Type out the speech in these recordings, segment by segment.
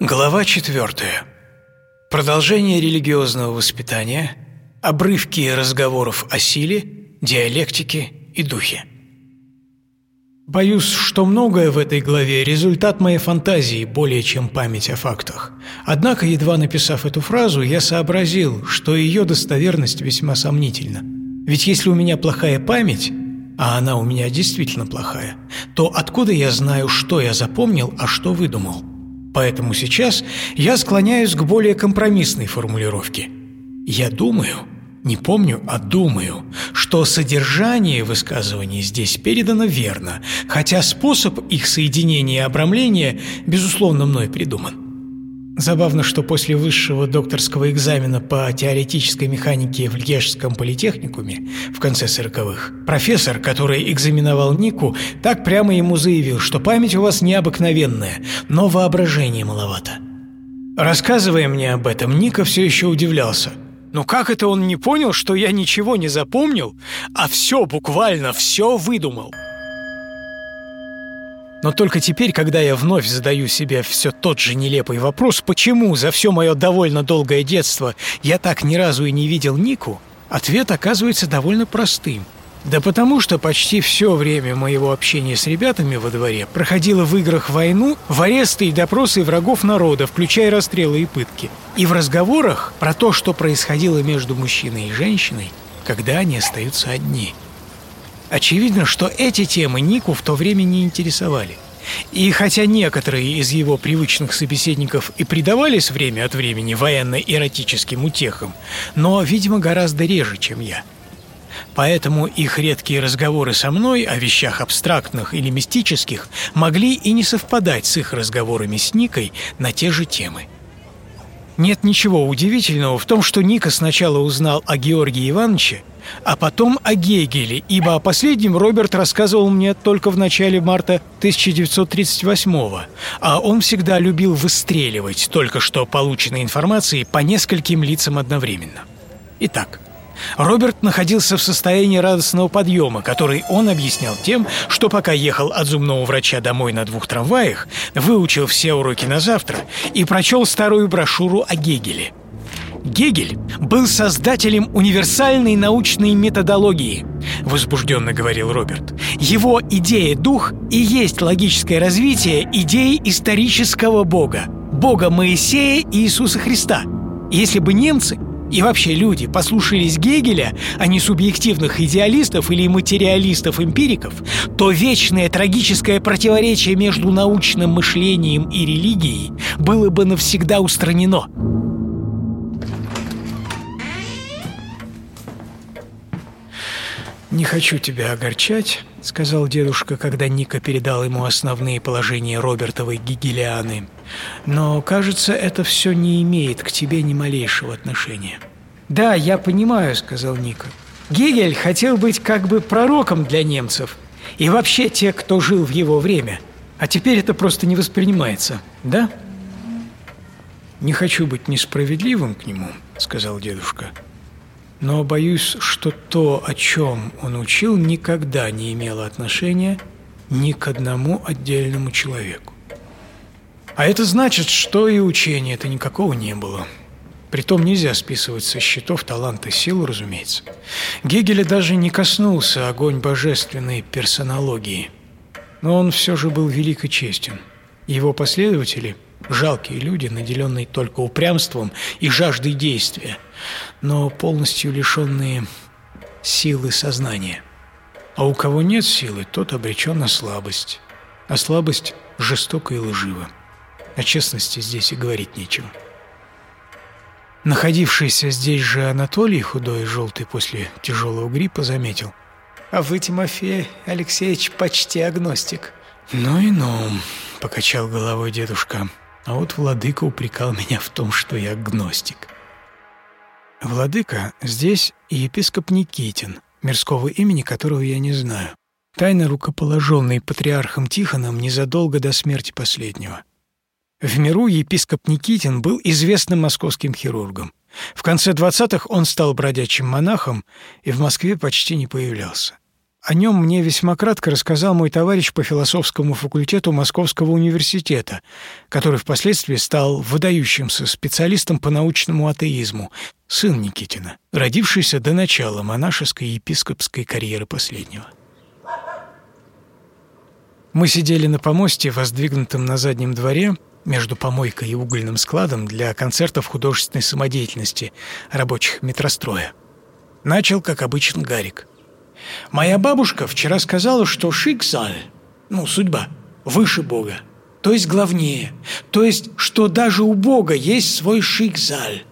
Глава 4. Продолжение религиозного воспитания, обрывки разговоров о силе, диалектике и духе. Боюсь, что многое в этой главе – результат моей фантазии более чем память о фактах. Однако, едва написав эту фразу, я сообразил, что ее достоверность весьма сомнительна. Ведь если у меня плохая память, а она у меня действительно плохая, то откуда я знаю, что я запомнил, а что выдумал? Поэтому сейчас я склоняюсь к более компромиссной формулировке. Я думаю, не помню, а думаю, что содержание высказываний здесь передано верно, хотя способ их соединения и обрамления, безусловно, мной придуман. Забавно, что после высшего докторского экзамена по теоретической механике в Льежском политехникуме в конце сороковых профессор, который экзаменовал Нику, так прямо ему заявил, что память у вас необыкновенная, но воображение маловато. Рассказывая мне об этом, Ника все еще удивлялся. «Ну как это он не понял, что я ничего не запомнил, а все, буквально все выдумал?» Но только теперь, когда я вновь задаю себе все тот же нелепый вопрос, почему за все мое довольно долгое детство я так ни разу и не видел Нику, ответ оказывается довольно простым. Да потому что почти все время моего общения с ребятами во дворе проходило в играх войну, в аресты и допросы врагов народа, включая расстрелы и пытки. И в разговорах про то, что происходило между мужчиной и женщиной, когда они остаются одни – Очевидно, что эти темы Нику в то время не интересовали. И хотя некоторые из его привычных собеседников и предавались время от времени военно-эротическим утехам, но, видимо, гораздо реже, чем я. Поэтому их редкие разговоры со мной о вещах абстрактных или мистических могли и не совпадать с их разговорами с Никой на те же темы. Нет ничего удивительного в том, что Ника сначала узнал о Георгии Ивановиче, а потом о Гегеле, ибо о последнем Роберт рассказывал мне только в начале марта 1938-го, а он всегда любил выстреливать только что полученной информации по нескольким лицам одновременно. Итак, Роберт находился в состоянии радостного подъема, который он объяснял тем, что пока ехал от зубного врача домой на двух трамваях, выучил все уроки на завтра и прочел старую брошюру о Гегеле – Гегель был создателем универсальной научной методологии, возбужденно говорил Роберт. Его идея «дух» и есть логическое развитие идеи исторического Бога, Бога Моисея и Иисуса Христа. Если бы немцы и вообще люди послушались Гегеля, а не субъективных идеалистов или материалистов-эмпириков, то вечное трагическое противоречие между научным мышлением и религией было бы навсегда устранено. «Не хочу тебя огорчать», — сказал дедушка, когда Ника передал ему основные положения Робертовой Гигелианы. «Но, кажется, это все не имеет к тебе ни малейшего отношения». «Да, я понимаю», — сказал Ника. «Гегель хотел быть как бы пророком для немцев и вообще тех, кто жил в его время. А теперь это просто не воспринимается, да?» «Не хочу быть несправедливым к нему», — сказал дедушка но боюсь, что то, о чем он учил, никогда не имело отношения ни к одному отдельному человеку. А это значит, что и учения это никакого не было. Притом нельзя списывать со счетов талант и силу, разумеется. Гегеля даже не коснулся огонь божественной персонологии. Но он все же был велико честен. Его последователи – жалкие люди, наделенные только упрямством и жаждой действия, но полностью лишенные силы сознания. А у кого нет силы, тот обречен на слабость. А слабость жестока и лжива. О честности здесь и говорить нечего. Находившийся здесь же Анатолий, худой и желтый после тяжелого гриппа, заметил. «А вы, Тимофей Алексеевич, почти агностик». «Ну и ну», — покачал головой дедушка. А вот владыка упрекал меня в том, что я гностик. Владыка здесь и епископ Никитин, мирского имени которого я не знаю, тайно рукоположенный патриархом Тихоном незадолго до смерти последнего. В миру епископ Никитин был известным московским хирургом. В конце 20-х он стал бродячим монахом и в Москве почти не появлялся. О нем мне весьма кратко рассказал мой товарищ по философскому факультету Московского университета, который впоследствии стал выдающимся специалистом по научному атеизму, сын Никитина, родившийся до начала монашеской и епископской карьеры последнего. Мы сидели на помосте, воздвигнутом на заднем дворе, между помойкой и угольным складом для концертов художественной самодеятельности рабочих метростроя. Начал, как обычно, Гарик. «Моя бабушка вчера сказала, что шикзаль, ну, судьба, выше Бога, то есть главнее, то есть, что даже у Бога есть свой шикзаль».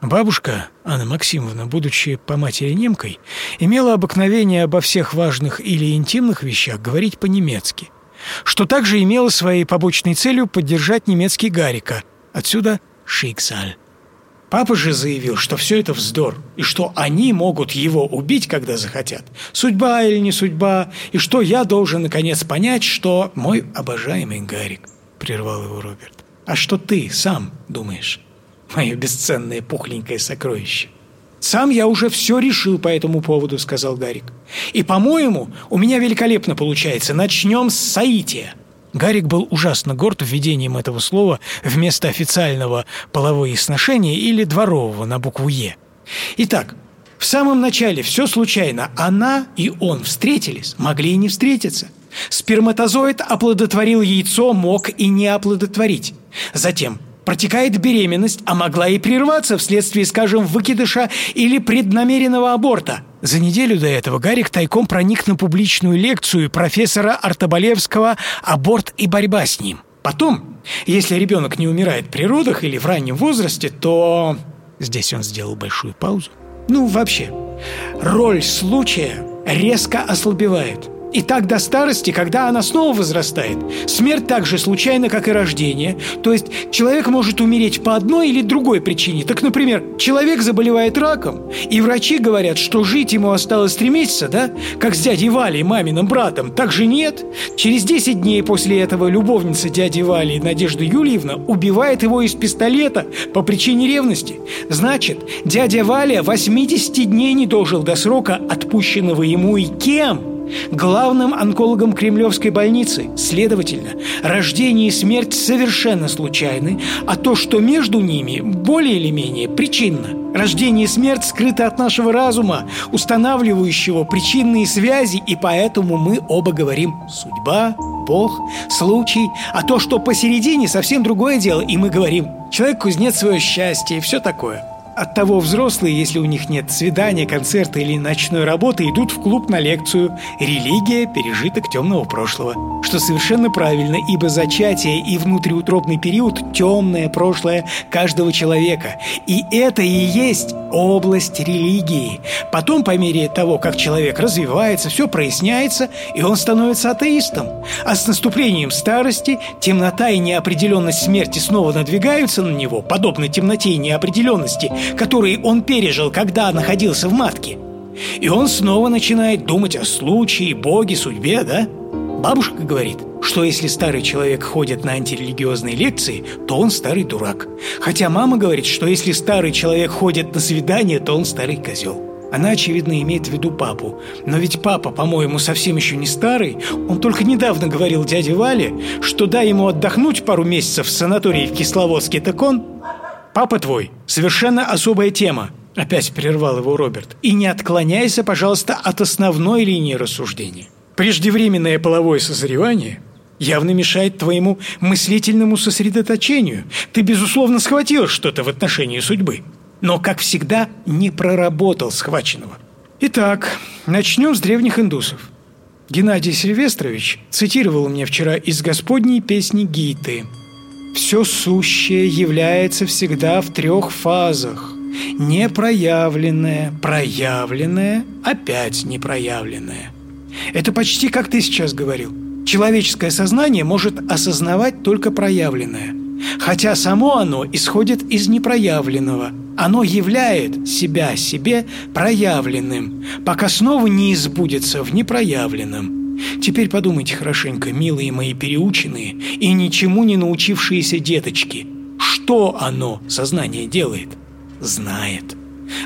Бабушка, Анна Максимовна, будучи по матери немкой, имела обыкновение обо всех важных или интимных вещах говорить по-немецки, что также имело своей побочной целью поддержать немецкий Гарика, отсюда «шикзаль». Папа же заявил, что все это вздор, и что они могут его убить, когда захотят. Судьба или не судьба, и что я должен наконец понять, что мой обожаемый Гарик, прервал его Роберт. А что ты сам думаешь? Мое бесценное пухленькое сокровище. «Сам я уже все решил по этому поводу», — сказал Гарик. «И, по-моему, у меня великолепно получается. Начнем с Саития». Гарик был ужасно горд введением этого слова вместо официального «половое сношение» или «дворового» на букву «Е». Итак, в самом начале все случайно. Она и он встретились, могли и не встретиться. Сперматозоид оплодотворил яйцо, мог и не оплодотворить. Затем протекает беременность, а могла и прерваться вследствие, скажем, выкидыша или преднамеренного аборта. За неделю до этого Гарик тайком проник на публичную лекцию профессора Артобалевского «Аборт и борьба с ним». Потом, если ребенок не умирает при родах или в раннем возрасте, то... Здесь он сделал большую паузу. Ну, вообще, роль случая резко ослабевает – и так до старости, когда она снова возрастает. Смерть так же случайна, как и рождение. То есть человек может умереть по одной или другой причине. Так, например, человек заболевает раком, и врачи говорят, что жить ему осталось три месяца, да? Как с дядей Валей, маминым братом. Так же нет. Через 10 дней после этого любовница дяди Вали, Надежда Юльевна, убивает его из пистолета по причине ревности. Значит, дядя Валя 80 дней не дожил до срока, отпущенного ему и кем? Главным онкологом Кремлевской больницы. Следовательно, рождение и смерть совершенно случайны, а то, что между ними, более или менее причинно. Рождение и смерть скрыты от нашего разума, устанавливающего причинные связи, и поэтому мы оба говорим «судьба», Бог, случай, а то, что посередине, совсем другое дело, и мы говорим «человек кузнец свое счастье» и все такое – от того взрослые, если у них нет свидания, концерта или ночной работы, идут в клуб на лекцию «Религия – пережиток темного прошлого». Что совершенно правильно, ибо зачатие и внутриутробный период – темное прошлое каждого человека. И это и есть область религии. Потом, по мере того, как человек развивается, все проясняется, и он становится атеистом. А с наступлением старости темнота и неопределенность смерти снова надвигаются на него, подобно темноте и неопределенности – которые он пережил, когда находился в матке. И он снова начинает думать о случае, боге, судьбе, да? Бабушка говорит, что если старый человек ходит на антирелигиозные лекции, то он старый дурак. Хотя мама говорит, что если старый человек ходит на свидание, то он старый козел. Она, очевидно, имеет в виду папу. Но ведь папа, по-моему, совсем еще не старый. Он только недавно говорил дяде Вале, что дай ему отдохнуть пару месяцев в санатории в Кисловодске, так он... «Папа твой – совершенно особая тема», – опять прервал его Роберт. «И не отклоняйся, пожалуйста, от основной линии рассуждения. Преждевременное половое созревание явно мешает твоему мыслительному сосредоточению. Ты, безусловно, схватил что-то в отношении судьбы, но, как всегда, не проработал схваченного. Итак, начнем с древних индусов. Геннадий Сильвестрович цитировал мне вчера из Господней песни Гиты – все сущее является всегда в трех фазах. Непроявленное, проявленное, опять непроявленное. Это почти как ты сейчас говорил. Человеческое сознание может осознавать только проявленное. Хотя само оно исходит из непроявленного. Оно являет себя себе проявленным, пока снова не избудется в непроявленном. Теперь подумайте хорошенько, милые мои переученные и ничему не научившиеся деточки. Что оно, сознание, делает? Знает.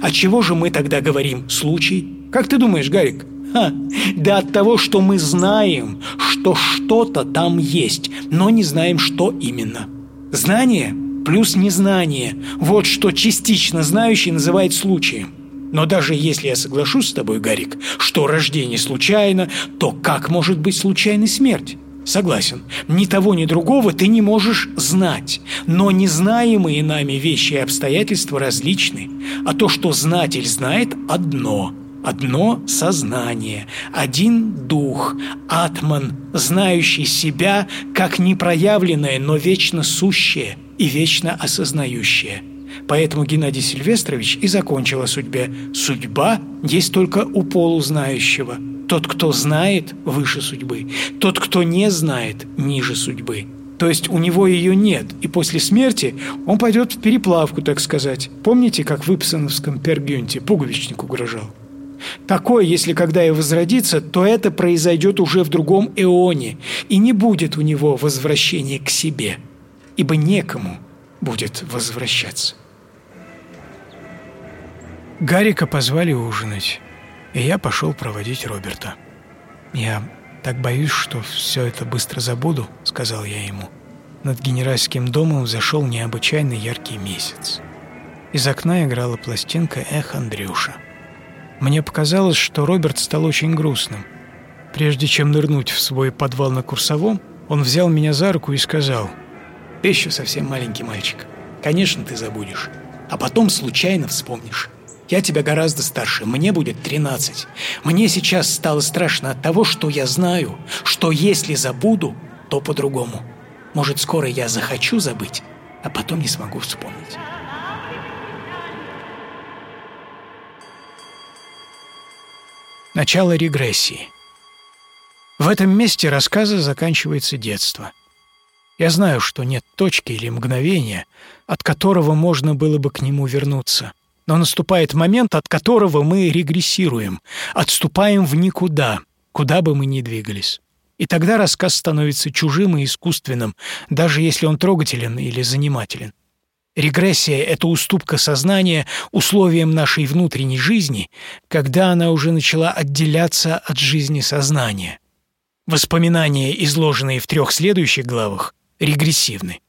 А чего же мы тогда говорим «случай»? Как ты думаешь, Гарик, Ха, да от того, что мы знаем, что что-то там есть, но не знаем, что именно. Знание плюс незнание – вот что частично знающий называет случаем. Но даже если я соглашусь с тобой, Гарик, что рождение случайно, то как может быть случайной смерть? Согласен. Ни того, ни другого ты не можешь знать. Но незнаемые нами вещи и обстоятельства различны. А то, что знатель знает, одно – Одно сознание, один дух, атман, знающий себя как непроявленное, но вечно сущее и вечно осознающее. Поэтому Геннадий Сильвестрович и закончил о судьбе. Судьба есть только у полузнающего. Тот, кто знает, выше судьбы. Тот, кто не знает, ниже судьбы. То есть у него ее нет, и после смерти он пойдет в переплавку, так сказать. Помните, как в Ипсоновском Пергюнте пуговичник угрожал? Такое, если когда и возродится, то это произойдет уже в другом эоне, и не будет у него возвращения к себе, ибо некому будет возвращаться. Гарика позвали ужинать, и я пошел проводить Роберта. «Я так боюсь, что все это быстро забуду», — сказал я ему. Над генеральским домом зашел необычайно яркий месяц. Из окна играла пластинка «Эх, Андрюша». Мне показалось, что Роберт стал очень грустным. Прежде чем нырнуть в свой подвал на Курсовом, он взял меня за руку и сказал, «Ты еще совсем маленький мальчик. Конечно, ты забудешь. А потом случайно вспомнишь. Я тебя гораздо старше, мне будет 13. Мне сейчас стало страшно от того, что я знаю, что если забуду, то по-другому. Может, скоро я захочу забыть, а потом не смогу вспомнить. Начало регрессии. В этом месте рассказа заканчивается детство. Я знаю, что нет точки или мгновения, от которого можно было бы к нему вернуться. Но наступает момент, от которого мы регрессируем, отступаем в никуда, куда бы мы ни двигались. И тогда рассказ становится чужим и искусственным, даже если он трогателен или занимателен. Регрессия — это уступка сознания условиям нашей внутренней жизни, когда она уже начала отделяться от жизни сознания. Воспоминания, изложенные в трех следующих главах, регрессивны.